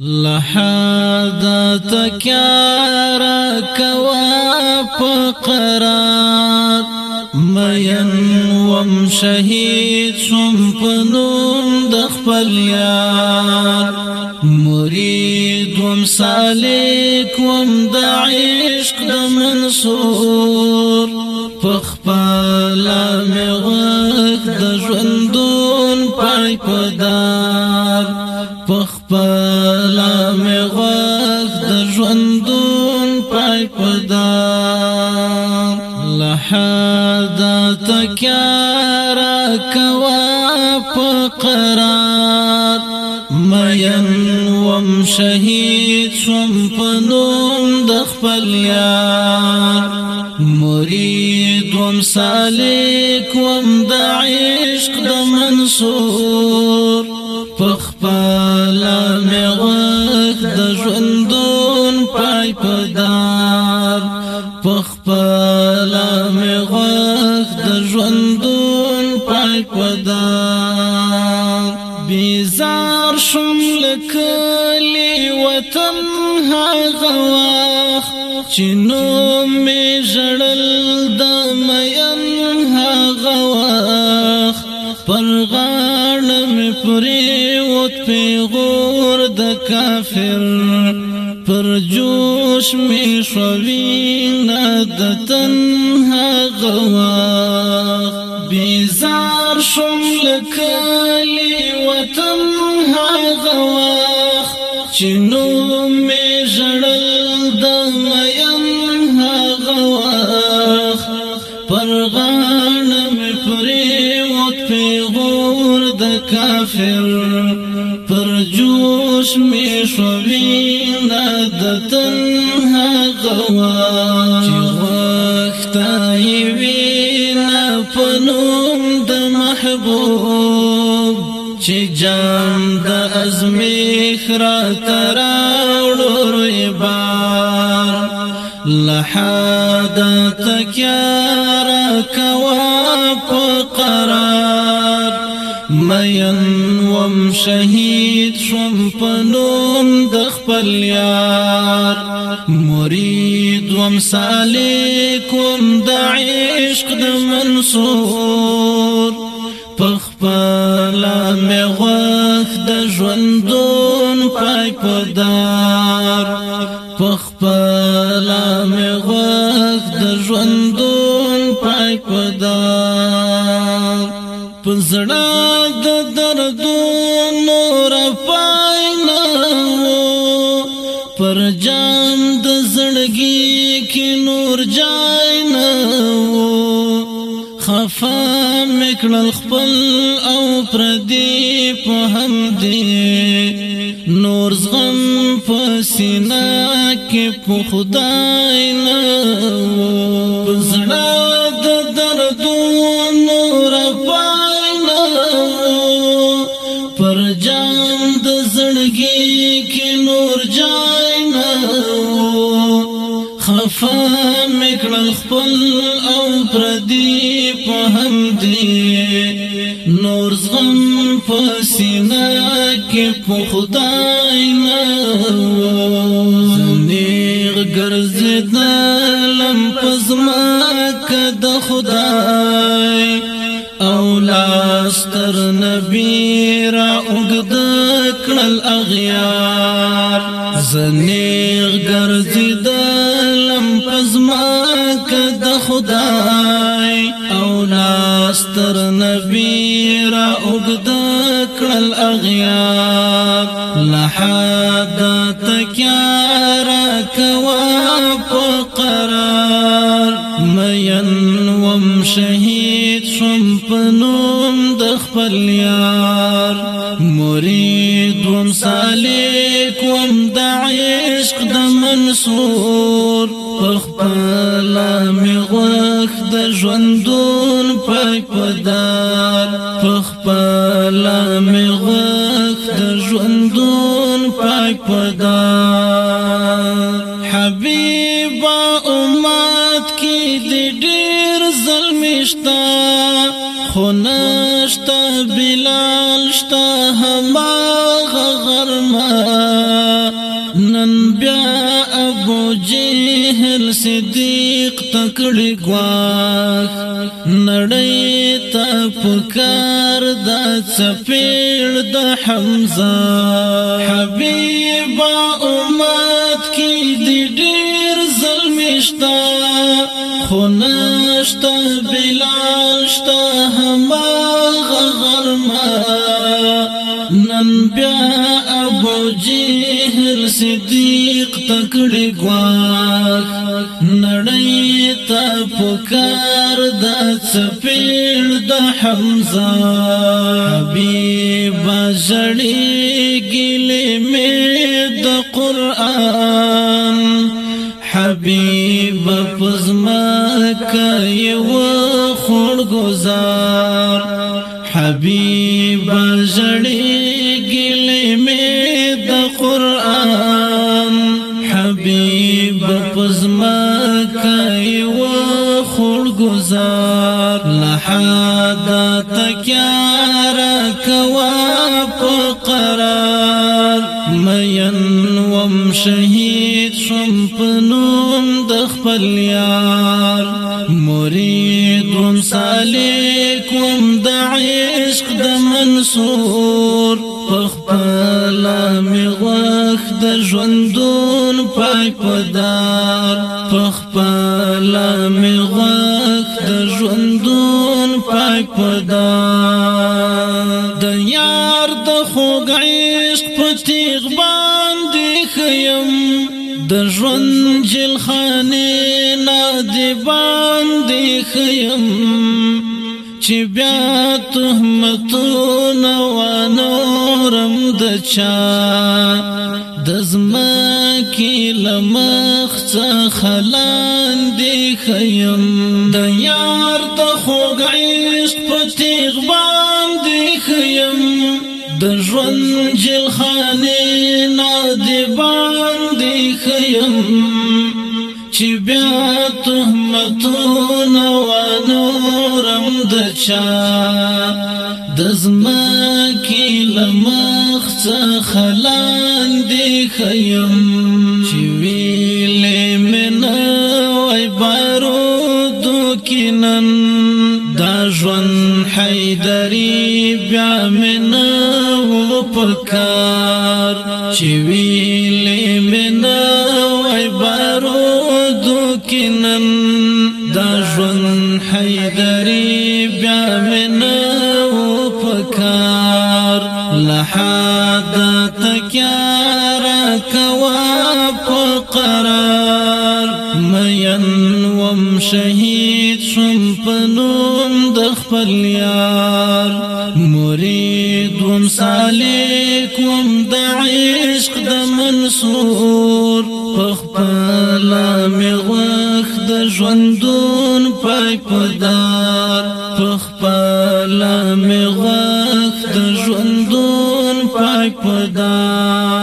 لحدا تکیارا کوا پقرار مین وم شهید سم پنون دخپل یار مرید وم سالیک وم دعشق دمنصور پخپالا می غد دجون مخدون پای پدا لحدا تکارا کوا پقرار مین وم شهید شم پنوم د خپل یار مرید وم سالک وم د عشق د منصور پخپلان بلا می غوخ د ژوندون پاک ودا بیزار شم لکلی وطن هاغه واخ چینو می ژړل د مین هاغه واخ پر غاړه می پرې وت پیغور د کافر پر جوړ اوس می شوی نه د تنها غوا بیزار شم لکلی وطن ها غوا چنو می جړل د مین ها غوا پر غان می پرې وخت پیغور د کافر پر جوش می شوی نه د تن غوا چې وختای وینا پنوم د محبوب چې جام د ازمي خرا تراوړو ربار لحد تکیار کوا په قرار مین وم شهید شم پنوم د خپل یار مرید شوم سالیکم د عشق د منصور پخپل می غوخ د ژوندون پای پدار پخپل می غوخ د ژوندون پای پدار پزړه د دردونو را پای نه پر کړل خپل او پردی په هم دی نور زغم په سینا کې په خدای نه پزړه خفا مکړل خپل او پردی په هم دی نور زغم په سینا کې په خدای نه زنیغ ګرځیدلم په زما کد خدای او لاستر نبی را اوږد کړل اغیار زنیغ ملک د خدای او ناستر نبی را اوګد کړل اغیار لحد تکار کوا په قرار مین وم شهید شم پنوم د خپل یار پاک پدار پخپل می وخت ژوندون پاک پدار حبیب امت کی د ډیر ظلمشتا خونشتا بلال شتا هما غرما نن بیا ابو جهل صدیق تکړی گواخ نړۍ ته پکار د سفیر د حمزه حبیبا امت کې دی ډیر ظلمشتا خونشتا بلالشتا هماغه غرمه نن بیا ابو جهل صدیق تکړی غوا نړۍ ته پکار سفیر دا حمزه حبیب زړی قلي ميد قران حبیب فزمك کوي و خور گزار حبیب زړی ګلې می قران حبیب فزمك دا تکیار کوا په قرار مین وم شهید شم پنوم د خپل یار مریدم سالیکم د عشق د منصور پخپل می وخت د ژوندون پای پدار پخپل می وخت د ژوندون پدا د یار د خوږ عشق په تیغ باندې خیم د ژوند جل خانه نه دی باندې خیم چې بیا تهمتونه ونورم د چا د زمکې لمخ څخه لاندې خیم د یار د خوږ عشق باندې خیم د ژوند جلخانه نه دی باندې خیم چې بیا تهمتونه ونورم د چا د زما کې لمخ څخه لاندې خیم ژوند حیدری بیا من و پکار چې ویلې من وای بارو دکنن دا ژوند حیدری بیا من و پکار لحد تکار کوا په قرار مین وم شهید الیار مریدم سالیکم د عشق د منصور خپل می غوخ د ژوندون پای پدار خپل می غوخ د ژوندون پای پدار